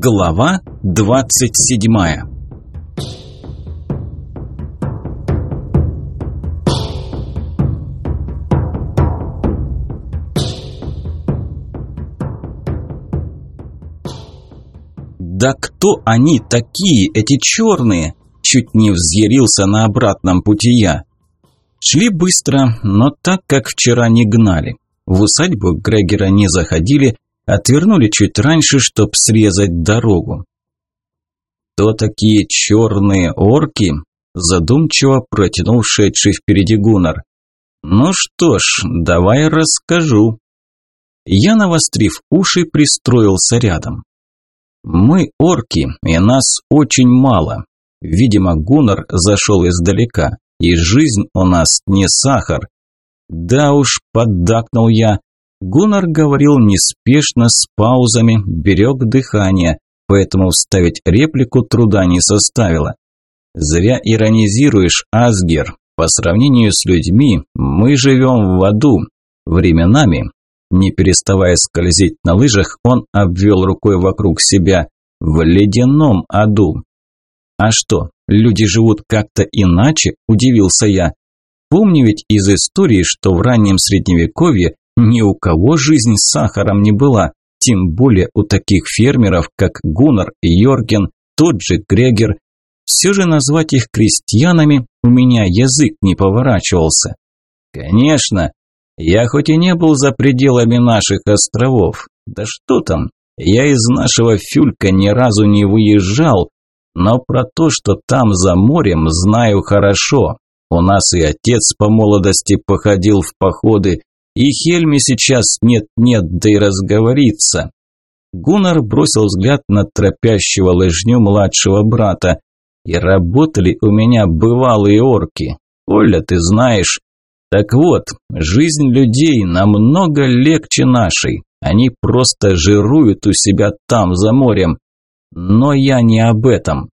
Глава двадцать седьмая «Да кто они такие, эти черные?» Чуть не взъярился на обратном пути я. Шли быстро, но так, как вчера не гнали. В усадьбу Грегера не заходили, отвернули чуть раньше, чтоб срезать дорогу. «Кто такие черные орки?» – задумчиво протянул шедший впереди Гуннар. «Ну что ж, давай расскажу». Я, навострив уши, пристроился рядом. «Мы орки, и нас очень мало. Видимо, Гуннар зашел издалека, и жизнь у нас не сахар. Да уж, поддакнул я, Гуннар говорил неспешно, с паузами, берег дыхание, поэтому вставить реплику труда не составило. «Зря иронизируешь, Асгер. По сравнению с людьми, мы живем в аду. Временами». Не переставая скользить на лыжах, он обвел рукой вокруг себя. «В ледяном аду». «А что, люди живут как-то иначе?» – удивился я. «Помню ведь из истории, что в раннем средневековье ни у кого жизнь сахаром не была, тем более у таких фермеров, как Гуннар Йорген, тот же Грегер. Все же назвать их крестьянами у меня язык не поворачивался. Конечно, я хоть и не был за пределами наших островов, да что там, я из нашего фюлька ни разу не выезжал, но про то, что там за морем, знаю хорошо. У нас и отец по молодости походил в походы, и Хельме сейчас нет-нет, да и разговорится. Гуннар бросил взгляд на тропящего лыжню младшего брата. И работали у меня бывалые орки. Оля, ты знаешь. Так вот, жизнь людей намного легче нашей. Они просто жируют у себя там, за морем. Но я не об этом.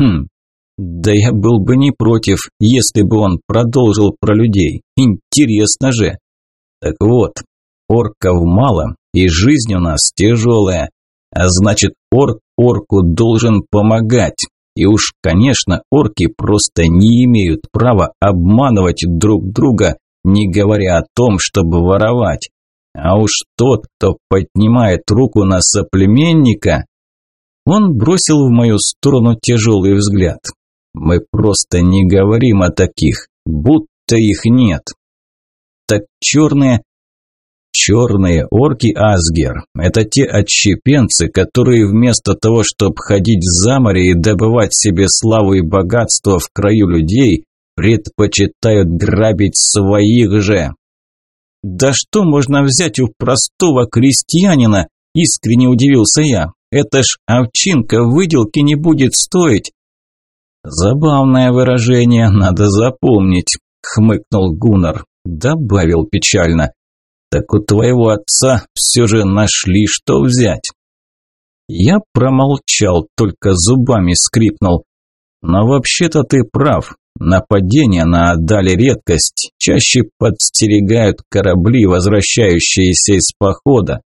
Хм, да я был бы не против, если бы он продолжил про людей. Интересно же. Так вот, орков мало, и жизнь у нас тяжелая. А значит, орк орку должен помогать. И уж, конечно, орки просто не имеют права обманывать друг друга, не говоря о том, чтобы воровать. А уж тот, кто поднимает руку на соплеменника... Он бросил в мою сторону тяжелый взгляд. Мы просто не говорим о таких, будто их нет. Так черные... Черные орки Асгер – это те отщепенцы, которые вместо того, чтобы ходить за море и добывать себе славу и богатство в краю людей, предпочитают грабить своих же. «Да что можно взять у простого крестьянина?» – искренне удивился я. «Это ж овчинка выделки не будет стоить, Забавное выражение, надо запомнить, хмыкнул Гуннар, добавил печально. Так у твоего отца все же нашли, что взять. Я промолчал, только зубами скрипнул. Но вообще-то ты прав. Нападения на Адали редкость. Чаще подстерегают корабли, возвращающиеся из похода.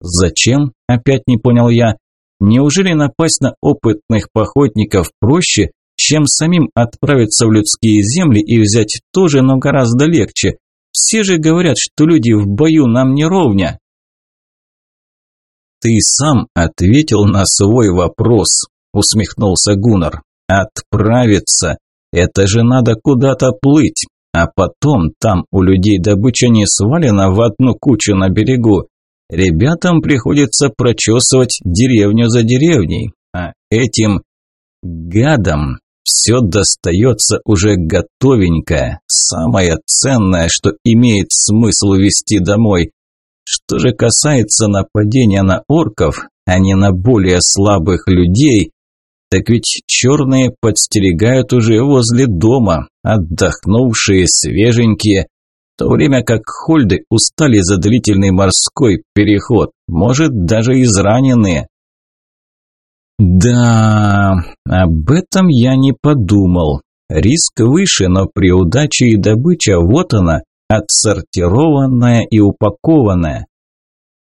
Зачем? Опять не понял я. Неужели напасть на опытных походников проще, чем самим отправиться в людские земли и взять тоже, но гораздо легче. Все же говорят, что люди в бою нам не ровня. Ты сам ответил на свой вопрос, усмехнулся Гуннар. Отправиться это же надо куда-то плыть, а потом там у людей добыча не свалена в одну кучу на берегу. Ребятам приходится прочесывать деревню за деревней, а этим гадам все достается уже готовенькое, самое ценное, что имеет смысл увезти домой. Что же касается нападения на орков, а не на более слабых людей, так ведь черные подстерегают уже возле дома, отдохнувшие, свеженькие, в то время как хольды устали за длительный морской переход, может даже израненные. Да, об этом я не подумал. Риск выше, но при удаче и добыча вот она, отсортированная и упакованная.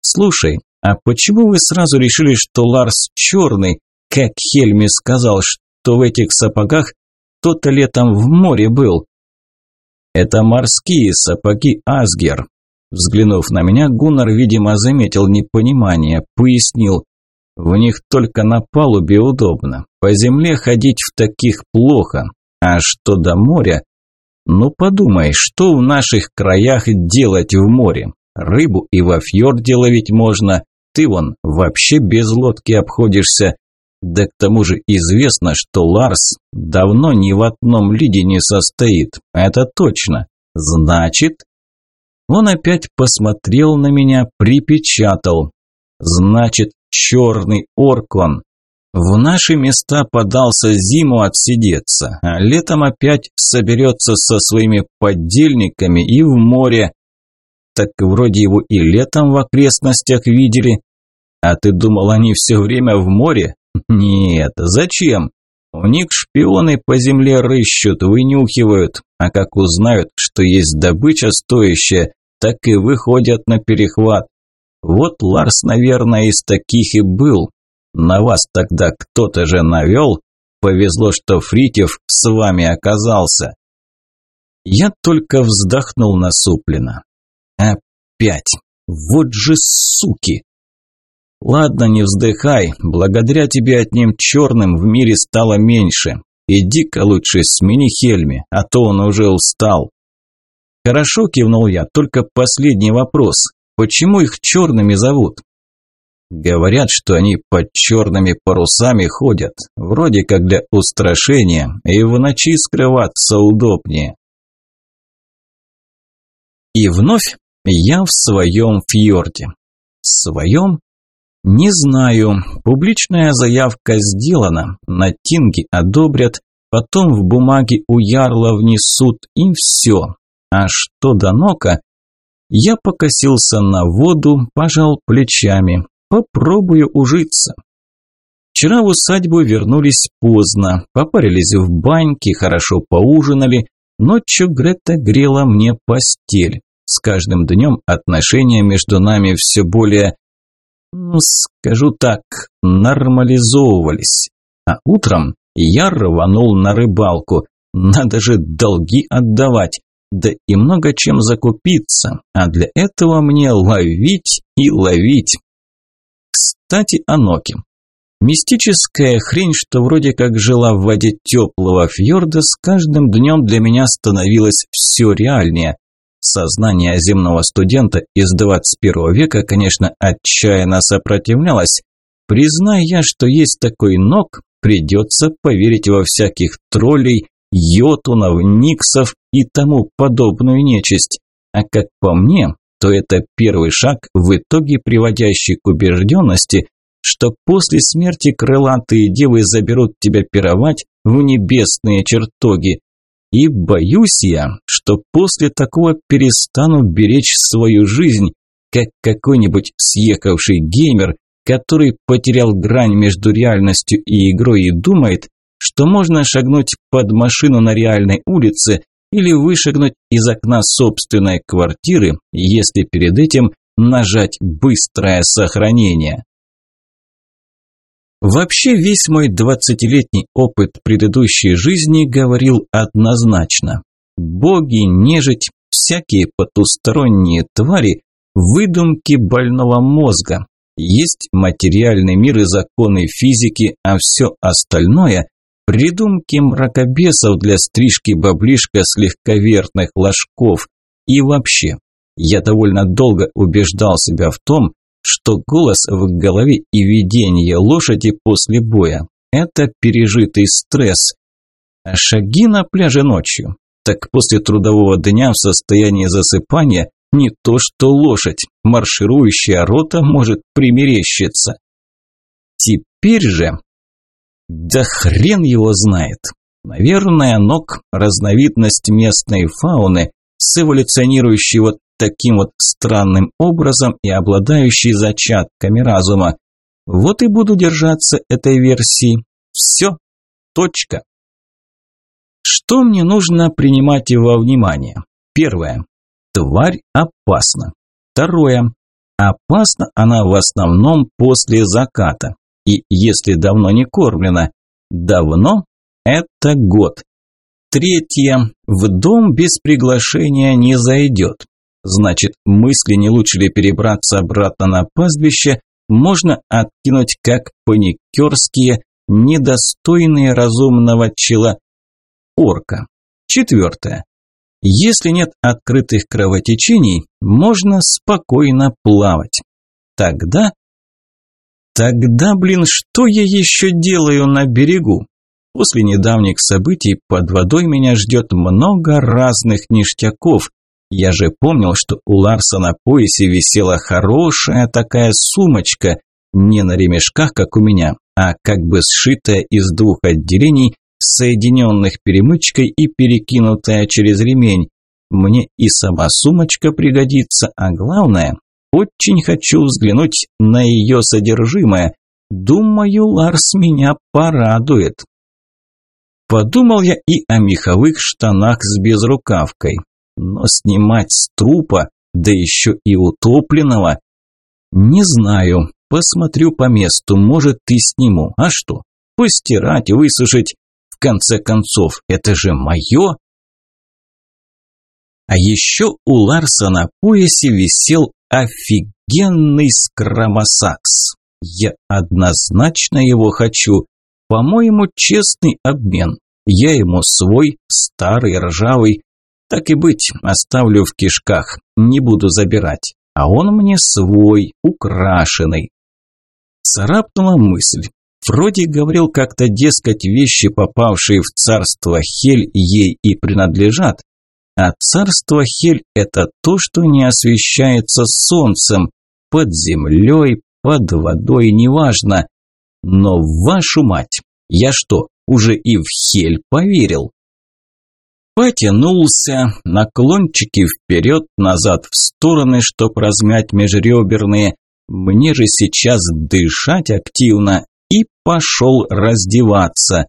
Слушай, А почему вы сразу решили, что Ларс черный, как Хельми сказал, что в этих сапогах кто-то летом в море был? Это морские сапоги Асгер. Взглянув на меня, Гуннар, видимо, заметил непонимание, пояснил. В них только на палубе удобно. По земле ходить в таких плохо. А что до моря? Ну подумай, что в наших краях делать в море? Рыбу и во фьорде ловить можно. Ты вон вообще без лодки обходишься. Да к тому же известно, что Ларс давно ни в одном лиде не состоит. Это точно. Значит... Он опять посмотрел на меня, припечатал. Значит, черный оркон. В наши места подался зиму отсидеться, а летом опять соберется со своими поддельниками и в море. Так вроде его и летом в окрестностях видели. А ты думал, они все время в море? Нет, зачем? У них шпионы по земле рыщут, вынюхивают, а как узнают, что есть добыча стоящая, так и выходят на перехват. Вот Ларс, наверное, из таких и был. На вас тогда кто-то же навел. Повезло, что Фритьев с вами оказался. Я только вздохнул насупленно. Опять. Вот же суки. Ладно, не вздыхай. Благодаря тебе одним черным в мире стало меньше. Иди-ка лучше смени Хельми, а то он уже устал. Хорошо, кивнул я, только последний вопрос. Почему их черными зовут? Говорят, что они под черными парусами ходят, вроде как для устрашения, и в ночи скрываться удобнее. И вновь я в своем фьорде. В своем? Не знаю. Публичная заявка сделана, на тинге одобрят, потом в бумаге у ярла внесут, и все. А что до Нока, я покосился на воду, пожал плечами. Попробую ужиться. Вчера в усадьбу вернулись поздно, попарились в баньке, хорошо поужинали. Ночью Грета грела мне постель. С каждым днем отношения между нами все более, ну, скажу так, нормализовывались. А утром я рванул на рыбалку. Надо же долги отдавать да и много чем закупиться, а для этого мне ловить и ловить. Кстати, о Ноке. Мистическая хрень, что вроде как жила в воде теплого фьорда, с каждым днем для меня становилось все реальнее. Сознание земного студента из 21 века, конечно, отчаянно сопротивлялось. Призная я, что есть такой ног, придется поверить во всяких троллей, йотунов, никсов и тому подобную нечисть. А как по мне, то это первый шаг, в итоге приводящий к убежденности, что после смерти крылатые девы заберут тебя пировать в небесные чертоги. И боюсь я, что после такого перестану беречь свою жизнь, как какой-нибудь съехавший геймер, который потерял грань между реальностью и игрой и думает, что можно шагнуть под машину на реальной улице или вышагнуть из окна собственной квартиры, если перед этим нажать «быстрое сохранение». Вообще весь мой двадцатилетний опыт предыдущей жизни говорил однозначно. Боги, нежить, всякие потусторонние твари – выдумки больного мозга. Есть материальный мир и законы физики, а все остальное Придумки мракобесов для стрижки баблишка с легковертных ложков. И вообще, я довольно долго убеждал себя в том, что голос в голове и видение лошади после боя – это пережитый стресс. А шаги на пляже ночью. Так после трудового дня в состоянии засыпания не то что лошадь, марширующая рота может примерещиться. Теперь же да хрен его знает. Наверное, ног – разновидность местной фауны, с эволюционирующей вот таким вот странным образом и обладающей зачатками разума. Вот и буду держаться этой версии. Все. Точка. Что мне нужно принимать во внимание? Первое. Тварь опасна. Второе. Опасна она в основном после заката. И если давно не кормлена. Давно – это год. Третье. В дом без приглашения не зайдет. Значит, мысли, не лучше ли перебраться обратно на пастбище, можно откинуть как паникерские, недостойные разумного чела орка. Четвертое. Если нет открытых кровотечений, можно спокойно плавать. Тогда... Тогда, блин, что я еще делаю на берегу? После недавних событий под водой меня ждет много разных ништяков. Я же помнил, что у Ларса на поясе висела хорошая такая сумочка, не на ремешках, как у меня, а как бы сшитая из двух отделений, соединенных перемычкой и перекинутая через ремень. Мне и сама сумочка пригодится, а главное, очень хочу взглянуть на ее содержимое. Думаю, Ларс меня порадует. Подумал я и о меховых штанах с безрукавкой. Но снимать с трупа, да еще и утопленного, не знаю. Посмотрю по месту, может и сниму. А что? Постирать, высушить. В конце концов, это же мое. А еще у Ларса на поясе висел офигенный скромосакс. Я однозначно его хочу. По-моему, честный обмен. Я ему свой, старый, ржавый. Так и быть, оставлю в кишках, не буду забирать. А он мне свой, украшенный. Царапнула мысль. Вроде говорил как-то, дескать, вещи, попавшие в царство Хель, ей и принадлежат. А царство Хель – это то, что не освещается солнцем, под землей, под водой, неважно. Но вашу мать, я что, уже и в Хель поверил? Потянулся, наклончики вперед-назад в стороны, чтоб размять межреберные. Мне же сейчас дышать активно. И пошел раздеваться.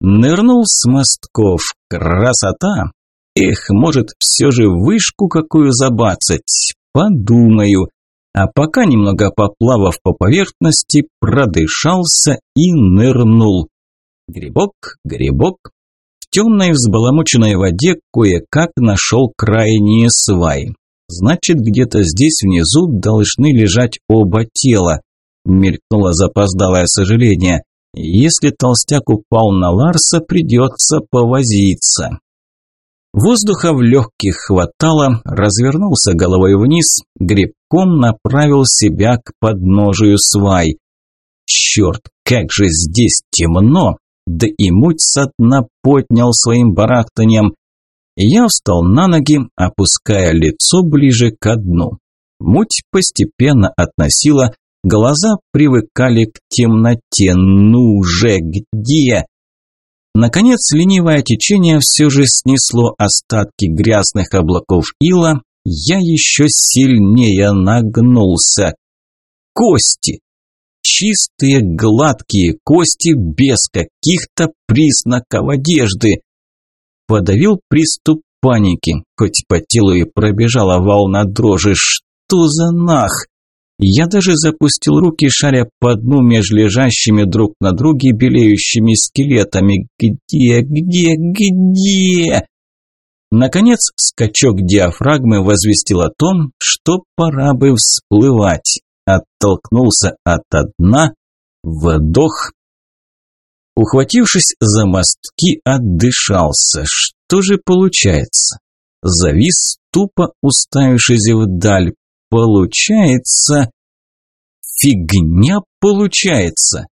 Нырнул с мостков. Красота! Эх, может, все же вышку какую забацать? Подумаю а пока немного поплавав по поверхности, продышался и нырнул. Грибок, грибок. В темной взбаламученной воде кое-как нашел крайние сваи. Значит, где-то здесь внизу должны лежать оба тела. Мелькнуло запоздалое сожаление. Если толстяк упал на Ларса, придется повозиться. Воздуха в легких хватало, развернулся головой вниз, грибком направил себя к подножию свай. Черт, как же здесь темно! Да и муть со дна поднял своим барахтанием. Я встал на ноги, опуская лицо ближе к дну. Муть постепенно относила, глаза привыкали к темноте. Ну же, где? Наконец, ленивое течение все же снесло остатки грязных облаков ила, я еще сильнее нагнулся. Кости! Чистые, гладкие кости без каких-то признаков одежды. Подавил приступ паники, хоть по телу и пробежала волна дрожи. Что за нах? Я даже запустил руки, шаря по дну между лежащими друг на друге белеющими скелетами. Где, где, где? Наконец, скачок диафрагмы возвестил о том, что пора бы всплывать. Оттолкнулся от дна, вдох. Ухватившись за мостки, отдышался. Что же получается? Завис, тупо уставившись вдаль, Получается... Фигня получается.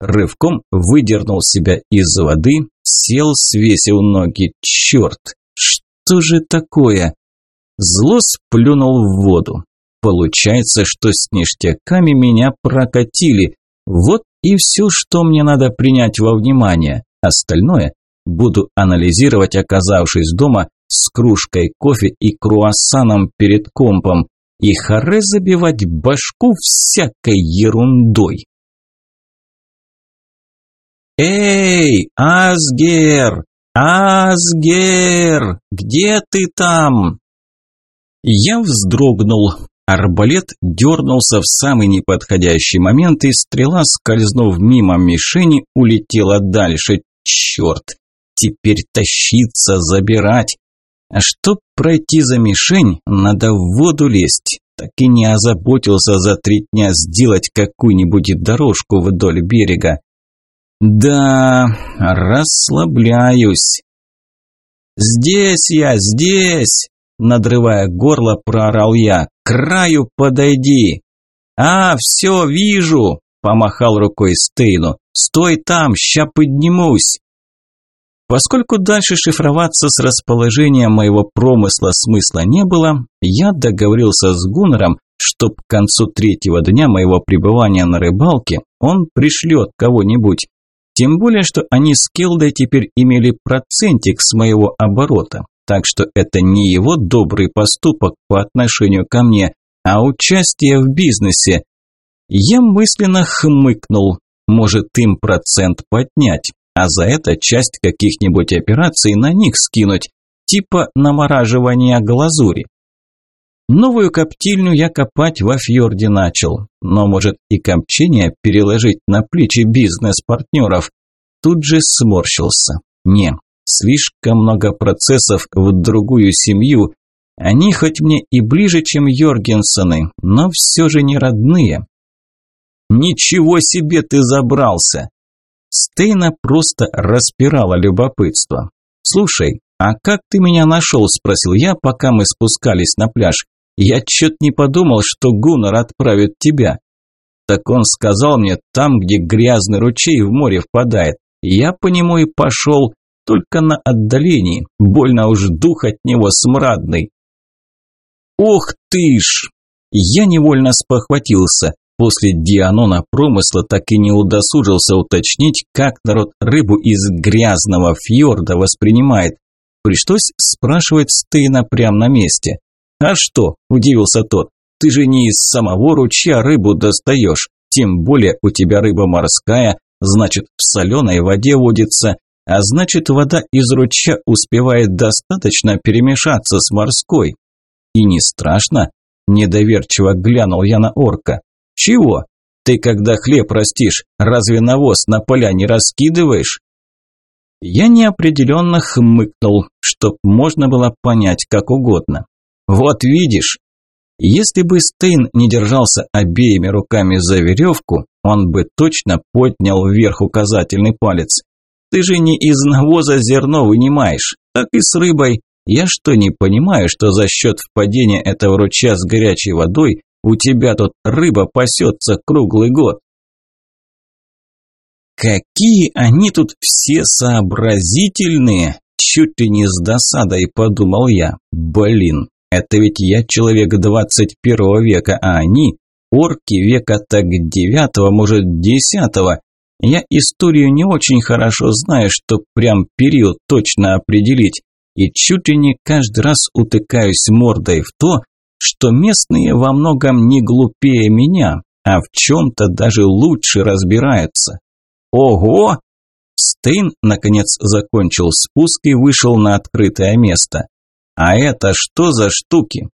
Рывком выдернул себя из воды, сел, свесил ноги. Черт, что же такое? Зло сплюнул в воду. Получается, что с ништяками меня прокатили. Вот и все, что мне надо принять во внимание. Остальное буду анализировать, оказавшись дома с кружкой кофе и круассаном перед компом и харе забивать башку всякой ерундой. «Эй, Асгер! Асгер! Где ты там?» Я вздрогнул. Арбалет дернулся в самый неподходящий момент, и стрела, скользнув мимо мишени, улетела дальше. Черт! Теперь тащиться, забирать. А чтоб пройти за мишень, надо в воду лезть. Так и не озаботился за три дня сделать какую-нибудь дорожку вдоль берега. Да, расслабляюсь. «Здесь я, здесь!» Надрывая горло, проорал я. «К краю подойди!» «А, все, вижу!» Помахал рукой Стейну. «Стой там, ща поднимусь!» Поскольку дальше шифроваться с расположением моего промысла смысла не было, я договорился с Гуннером, чтоб к концу третьего дня моего пребывания на рыбалке он пришлет кого-нибудь. Тем более, что они с Келдой теперь имели процентик с моего оборота, так что это не его добрый поступок по отношению ко мне, а участие в бизнесе. Я мысленно хмыкнул, может им процент поднять а за это часть каких-нибудь операций на них скинуть, типа намораживания глазури. Новую коптильню я копать во фьорде начал, но может и копчение переложить на плечи бизнес-партнеров. Тут же сморщился. Не, слишком много процессов в другую семью. Они хоть мне и ближе, чем Йоргенсены, но все же не родные. «Ничего себе ты забрался!» Стейна просто распирала любопытство. «Слушай, а как ты меня нашел?» – спросил я, пока мы спускались на пляж. «Я чё-то не подумал, что Гуннар отправит тебя». Так он сказал мне, там, где грязный ручей в море впадает. Я по нему и пошел, только на отдалении, больно уж дух от него смрадный. «Ух ты ж!» Я невольно спохватился. После Дианона промысла так и не удосужился уточнить, как народ рыбу из грязного фьорда воспринимает. Пришлось спрашивать Стейна прямо на месте. «А что?» – удивился тот. «Ты же не из самого ручья рыбу достаешь. Тем более у тебя рыба морская, значит в соленой воде водится, а значит вода из ручья успевает достаточно перемешаться с морской». «И не страшно?» – недоверчиво глянул я на орка. «Чего? Ты когда хлеб растишь, разве навоз на поля не раскидываешь?» Я неопределенно хмыкнул, чтоб можно было понять как угодно. «Вот видишь!» Если бы Стейн не держался обеими руками за веревку, он бы точно поднял вверх указательный палец. «Ты же не из навоза зерно вынимаешь, так и с рыбой. Я что, не понимаю, что за счет впадения этого ручья с горячей водой у тебя тут рыба пасется круглый год. Какие они тут все сообразительные! Чуть ли не с досадой подумал я. Блин, это ведь я человек 21 века, а они орки века так девятого, может десятого. Я историю не очень хорошо знаю, что прям период точно определить. И чуть ли не каждый раз утыкаюсь мордой в то, что местные во многом не глупее меня, а в чем-то даже лучше разбираются. Ого! Стейн, наконец, закончил спуск и вышел на открытое место. А это что за штуки?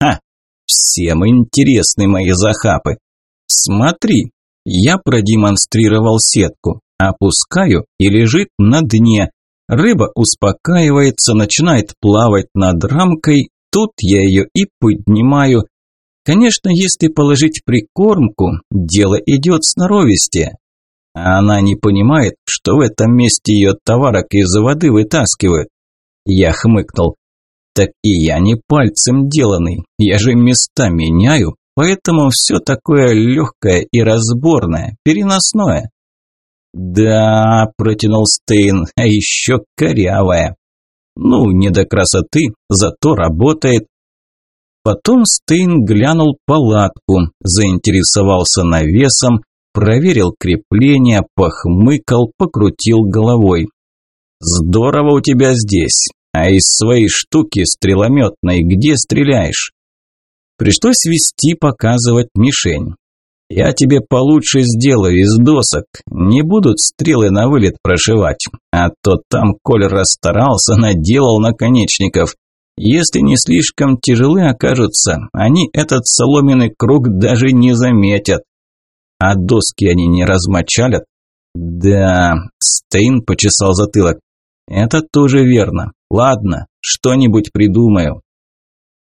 Ха, всем интересны мои захапы. Смотри, я продемонстрировал сетку. Опускаю и лежит на дне. Рыба успокаивается, начинает плавать над рамкой, Тут я ее и поднимаю. Конечно, если положить прикормку, дело идет сноровистее. А она не понимает, что в этом месте ее товарок из воды вытаскивают. Я хмыкнул. Так и я не пальцем деланный, я же места меняю, поэтому все такое легкое и разборное, переносное. Да, протянул Стейн, а еще корявое. Ну, не до красоты, зато работает. Потом Стейн глянул палатку, заинтересовался навесом, проверил крепление, похмыкал, покрутил головой. «Здорово у тебя здесь. А из своей штуки стрелометной где стреляешь?» Пришлось вести показывать мишень. Я тебе получше сделаю из досок. Не будут стрелы на вылет прошивать. А то там, коль расстарался, наделал наконечников. Если не слишком тяжелы окажутся, они этот соломенный круг даже не заметят. А доски они не размочалят? Да, Стейн почесал затылок. Это тоже верно. Ладно, что-нибудь придумаю.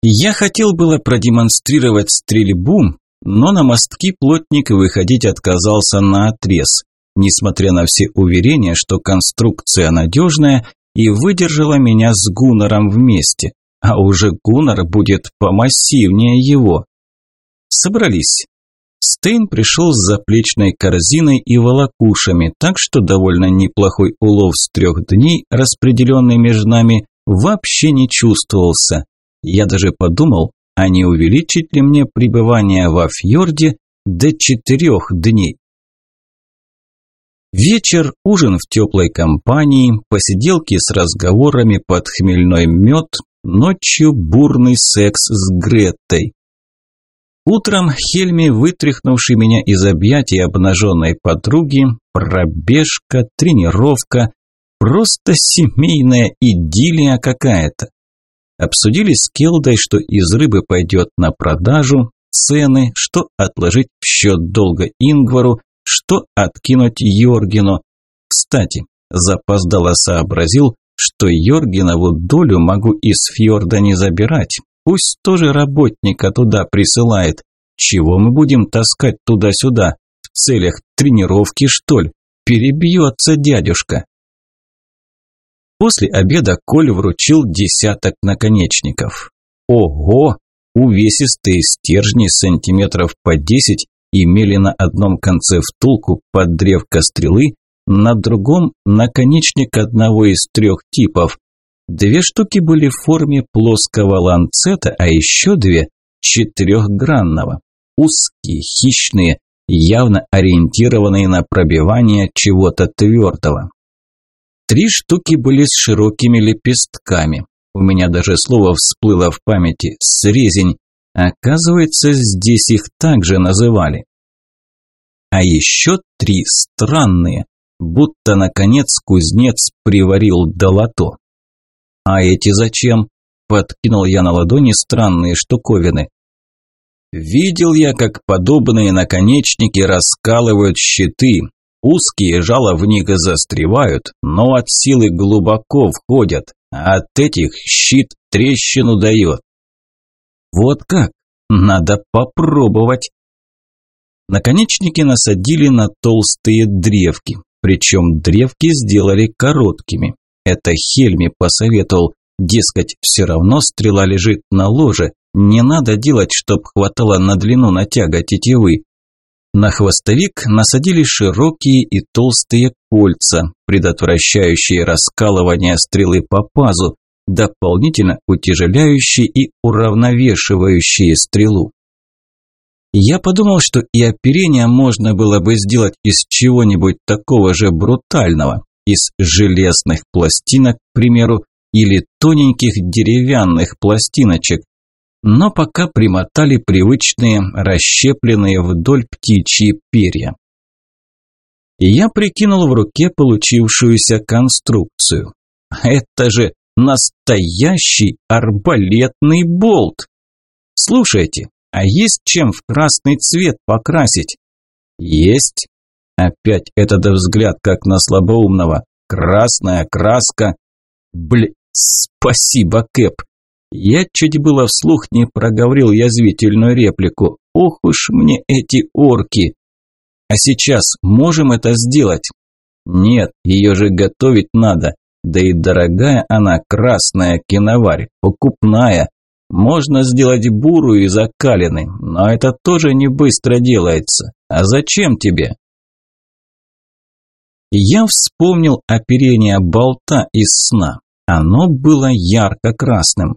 Я хотел было продемонстрировать стрельбу, но на мостки плотник выходить отказался на отрез, несмотря на все уверения, что конструкция надежная и выдержала меня с Гуннером вместе, а уже Гуннер будет помассивнее его. Собрались. Стейн пришел с заплечной корзиной и волокушами, так что довольно неплохой улов с трех дней, распределенный между нами, вообще не чувствовался. Я даже подумал, а не увеличить ли мне пребывание во фьорде до четырех дней. Вечер, ужин в теплой компании, посиделки с разговорами под хмельной мед, ночью бурный секс с Греттой. Утром Хельми, вытряхнувший меня из объятий обнаженной подруги, пробежка, тренировка, просто семейная идиллия какая-то. Обсудили с Келдой, что из рыбы пойдет на продажу, цены, что отложить в счет долга Ингвару, что откинуть Йоргину. Кстати, запоздало сообразил, что Йоргинову долю могу из фьорда не забирать. Пусть тоже работника туда присылает. Чего мы будем таскать туда-сюда? В целях тренировки, что ли? Перебьется дядюшка. После обеда Коль вручил десяток наконечников. Ого! Увесистые стержни сантиметров по десять имели на одном конце втулку под древко стрелы, на другом – наконечник одного из трех типов. Две штуки были в форме плоского ланцета, а еще две – четырехгранного. Узкие, хищные, явно ориентированные на пробивание чего-то твердого. Три штуки были с широкими лепестками. У меня даже слово всплыло в памяти – срезень. Оказывается, здесь их также называли. А еще три странные, будто, наконец, кузнец приварил долото. «А эти зачем?» – подкинул я на ладони странные штуковины. Видел я, как подобные наконечники раскалывают щиты, Узкие жала в них застревают, но от силы глубоко входят, а от этих щит трещину дает. Вот как? Надо попробовать. Наконечники насадили на толстые древки, причем древки сделали короткими. Это Хельми посоветовал, дескать, все равно стрела лежит на ложе, не надо делать, чтоб хватало на длину натяга тетивы, на хвостовик насадили широкие и толстые кольца, предотвращающие раскалывание стрелы по пазу, дополнительно утяжеляющие и уравновешивающие стрелу. Я подумал, что и оперение можно было бы сделать из чего-нибудь такого же брутального, из железных пластинок, к примеру, или тоненьких деревянных пластиночек, но пока примотали привычные, расщепленные вдоль птичьи перья. Я прикинул в руке получившуюся конструкцию. Это же настоящий арбалетный болт! Слушайте, а есть чем в красный цвет покрасить? Есть. Опять этот взгляд, как на слабоумного. Красная краска. Бля, спасибо, Кэп. Я чуть было вслух не проговорил язвительную реплику. Ох уж мне эти орки! А сейчас можем это сделать? Нет, ее же готовить надо. Да и дорогая она, красная киноварь, покупная. Можно сделать бурую и закаленной, но это тоже не быстро делается. А зачем тебе? Я вспомнил оперение болта из сна. Оно было ярко-красным.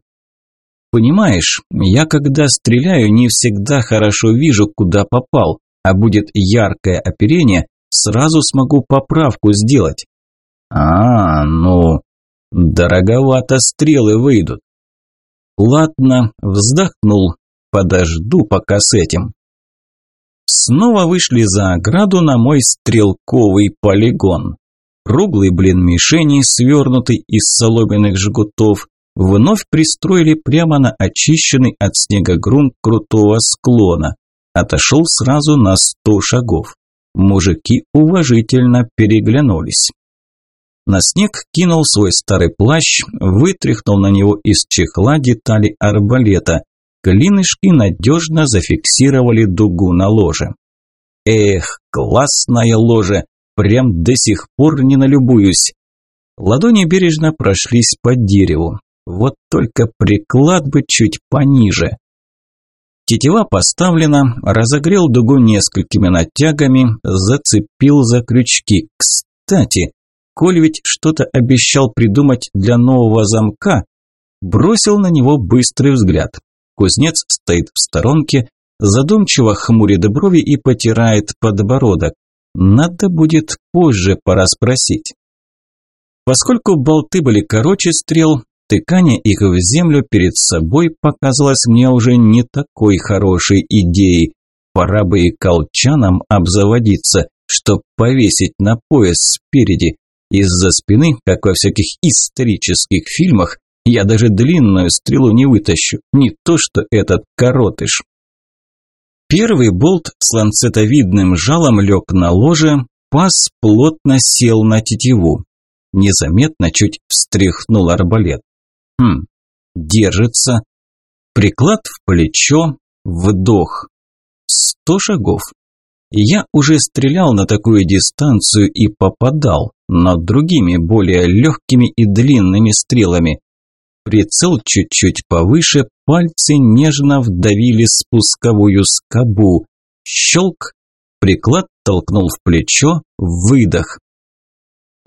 Понимаешь, я когда стреляю, не всегда хорошо вижу, куда попал, а будет яркое оперение, сразу смогу поправку сделать. А, ну, дороговато стрелы выйдут. Ладно, вздохнул, подожду пока с этим. Снова вышли за ограду на мой стрелковый полигон. Круглый блин мишени, свернутый из соломенных жгутов, вновь пристроили прямо на очищенный от снега грунт крутого склона. Отошел сразу на сто шагов. Мужики уважительно переглянулись. На снег кинул свой старый плащ, вытряхнул на него из чехла детали арбалета. Клинышки надежно зафиксировали дугу на ложе. Эх, классная ложе, прям до сих пор не налюбуюсь. Ладони бережно прошлись по дереву. Вот только приклад бы чуть пониже. Тетива поставлена, разогрел дугу несколькими натягами, зацепил за крючки. Кстати, Коль ведь что-то обещал придумать для нового замка, бросил на него быстрый взгляд. Кузнец стоит в сторонке, задумчиво хмурит брови и потирает подбородок. Надо будет позже порасспросить. Поскольку болты были короче стрел, тыкание их в землю перед собой показалось мне уже не такой хорошей идеей. Пора бы и колчаном обзаводиться, чтоб повесить на пояс спереди. Из-за спины, как во всяких исторических фильмах, я даже длинную стрелу не вытащу, не то что этот коротыш. Первый болт с ланцетовидным жалом лег на ложе, пас плотно сел на тетиву. Незаметно чуть встряхнул арбалет. Хм, держится. Приклад в плечо, вдох. Сто шагов. Я уже стрелял на такую дистанцию и попадал, но другими, более легкими и длинными стрелами. Прицел чуть-чуть повыше, пальцы нежно вдавили спусковую скобу. Щелк, приклад толкнул в плечо, выдох.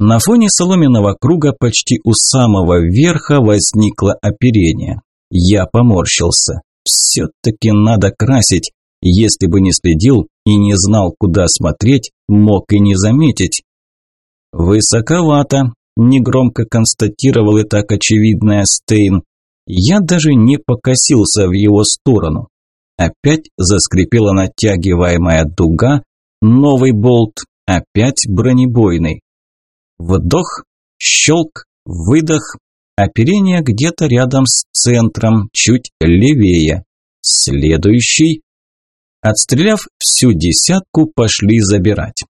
На фоне соломенного круга почти у самого верха возникло оперение. Я поморщился. Все-таки надо красить. Если бы не следил и не знал, куда смотреть, мог и не заметить. «Высоковато», – негромко констатировал и так очевидная Стейн. Я даже не покосился в его сторону. Опять заскрипела натягиваемая дуга, новый болт, опять бронебойный. Вдох, щелк, выдох, оперение где-то рядом с центром, чуть левее. Следующий, Отстреляв всю десятку, пошли забирать.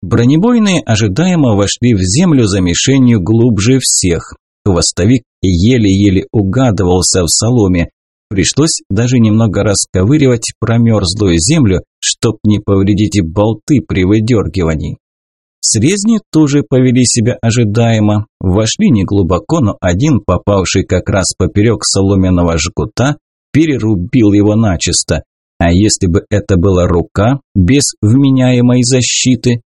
Бронебойные ожидаемо вошли в землю за мишенью глубже всех. Хвостовик еле-еле угадывался в соломе. Пришлось даже немного расковыривать промерзлую землю, чтоб не повредить болты при выдергивании. Срезни тоже повели себя ожидаемо. Вошли неглубоко, но один, попавший как раз поперек соломенного жгута, перерубил его начисто. А если бы это была рука без вменяемой защиты?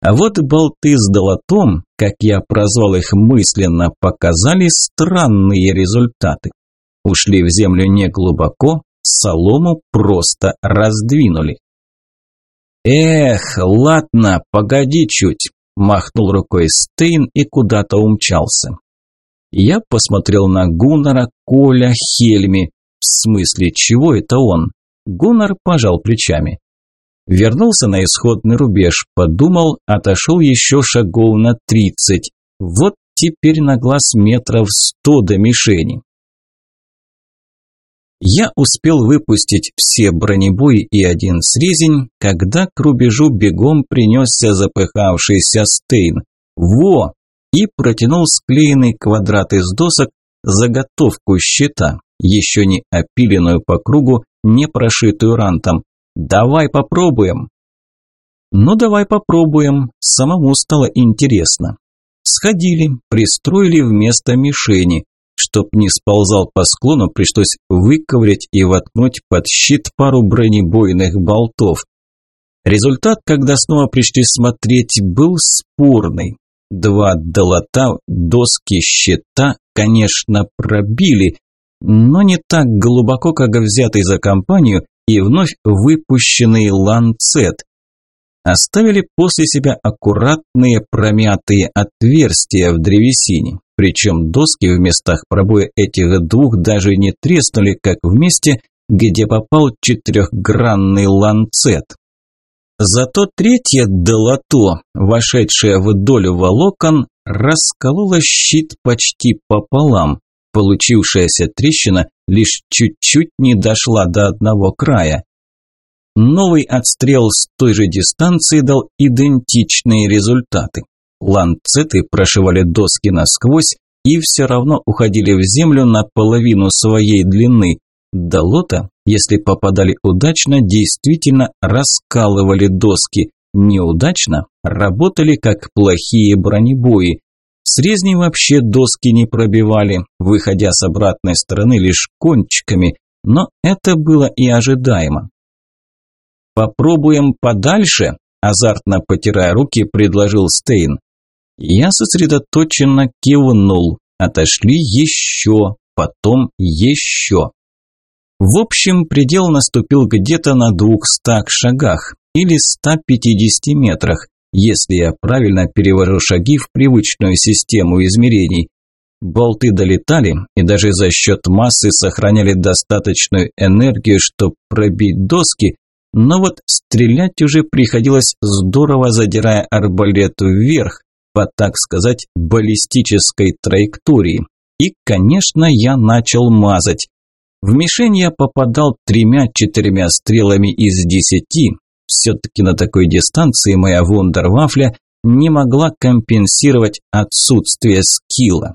А вот болты с долотом, как я прозвал их мысленно, показали странные результаты. Ушли в землю не глубоко, солому просто раздвинули. «Эх, ладно, погоди чуть», – махнул рукой Стейн и куда-то умчался. Я посмотрел на Гуннара, Коля, Хельми. В смысле, чего это он? Гуннар пожал плечами. Вернулся на исходный рубеж, подумал, отошел еще шагов на тридцать. Вот теперь на глаз метров сто до мишени. Я успел выпустить все бронебои и один срезень, когда к рубежу бегом принесся запыхавшийся Стейн. Во! И протянул склеенный квадрат из досок, заготовку щита, еще не опиленную по кругу, не прошитую рантом. «Давай попробуем!» «Ну, давай попробуем», самому стало интересно. Сходили, пристроили вместо мишени. Чтоб не сползал по склону, пришлось выковырять и воткнуть под щит пару бронебойных болтов. Результат, когда снова пришли смотреть, был спорный. Два долота, доски щита, конечно, пробили, но не так глубоко, как взятый за компанию и вновь выпущенный ланцет. Оставили после себя аккуратные промятые отверстия в древесине, причем доски в местах пробоя этих двух даже не треснули, как в месте, где попал четырехгранный ланцет. Зато третье долото, вошедшее в долю волокон, раскололо щит почти пополам, Получившаяся трещина лишь чуть-чуть не дошла до одного края. Новый отстрел с той же дистанции дал идентичные результаты. Ланцеты прошивали доски насквозь и все равно уходили в землю на половину своей длины. Долота, если попадали удачно, действительно раскалывали доски. Неудачно работали как плохие бронебои. Срезни вообще доски не пробивали, выходя с обратной стороны лишь кончиками, но это было и ожидаемо. «Попробуем подальше?» – азартно потирая руки, предложил Стейн. Я сосредоточенно кивнул. Отошли еще, потом еще. В общем, предел наступил где-то на двухстах шагах или 150 метрах, если я правильно перевожу шаги в привычную систему измерений. Болты долетали и даже за счет массы сохраняли достаточную энергию, чтобы пробить доски, но вот стрелять уже приходилось здорово задирая арбалет вверх, по, так сказать, баллистической траектории. И, конечно, я начал мазать. В мишень я попадал тремя-четырьмя стрелами из десяти. Все-таки на такой дистанции моя вундервафля не могла компенсировать отсутствие скилла.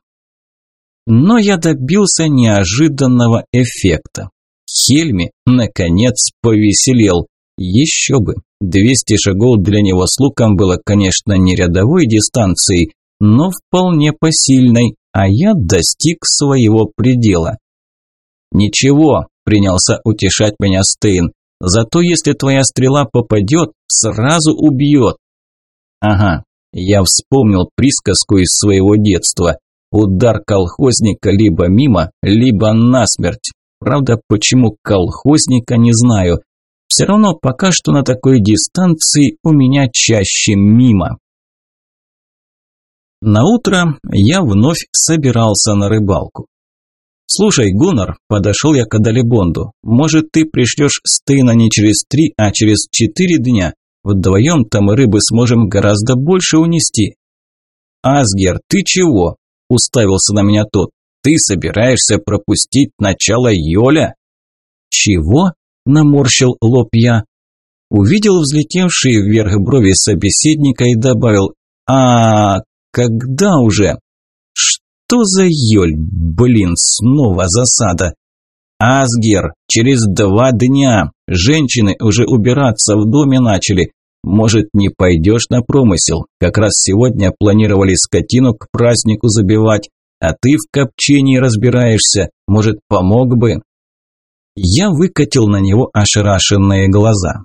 Но я добился неожиданного эффекта. Хельми, наконец, повеселел. Еще бы, 200 шагов для него с луком было, конечно, не рядовой дистанцией, но вполне посильной, а я достиг своего предела. «Ничего», – принялся утешать меня Стейн, – «зато если твоя стрела попадет, сразу убьет». «Ага, я вспомнил присказку из своего детства. Удар колхозника либо мимо, либо насмерть. Правда, почему колхозника, не знаю. Все равно пока что на такой дистанции у меня чаще мимо. На утро я вновь собирался на рыбалку. «Слушай, Гуннар», – подошел я к Адалибонду, – «может, ты пришлешь Стейна не через три, а через четыре дня? Вдвоем-то мы рыбы сможем гораздо больше унести». «Асгер, ты чего?» – уставился на меня тот. «Ты собираешься пропустить начало Йоля?» «Чего?» наморщил лоб я. Увидел взлетевшие вверх брови собеседника и добавил «А, когда уже?» «Что за ёль? Блин, снова засада!» «Асгер, через два дня. Женщины уже убираться в доме начали. Может, не пойдешь на промысел? Как раз сегодня планировали скотину к празднику забивать, а ты в копчении разбираешься. Может, помог бы?» Я выкатил на него ошарашенные глаза.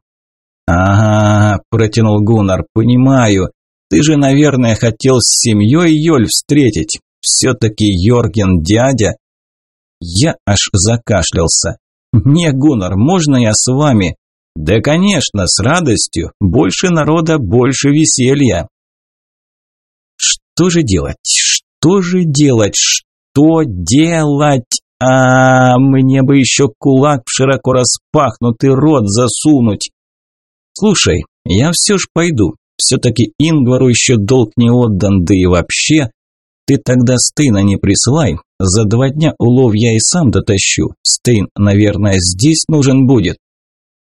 «Ага», – протянул Гуннар, – «понимаю. Ты же, наверное, хотел с семьей Йоль встретить. Все-таки Йорген дядя». Я аж закашлялся. «Не, Гуннар, можно я с вами?» «Да, конечно, с радостью. Больше народа, больше веселья». Что же делать? Что же делать? Что делать? А, мне бы еще кулак в широко распахнутый рот засунуть. Слушай, я все ж пойду. Все-таки Ингвару еще долг не отдан, да и вообще. Ты тогда Стейна не присылай. За два дня улов я и сам дотащу. Стейн, наверное, здесь нужен будет.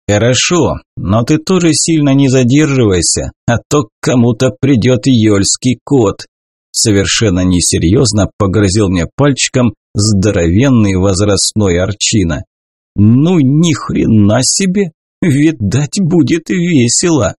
Хорошо, но ты тоже сильно не задерживайся, а то кому-то придет Йольский кот. Совершенно несерьезно погрозил мне пальчиком здоровенный возрастной арчина. Ну ни хрена себе, видать будет весело.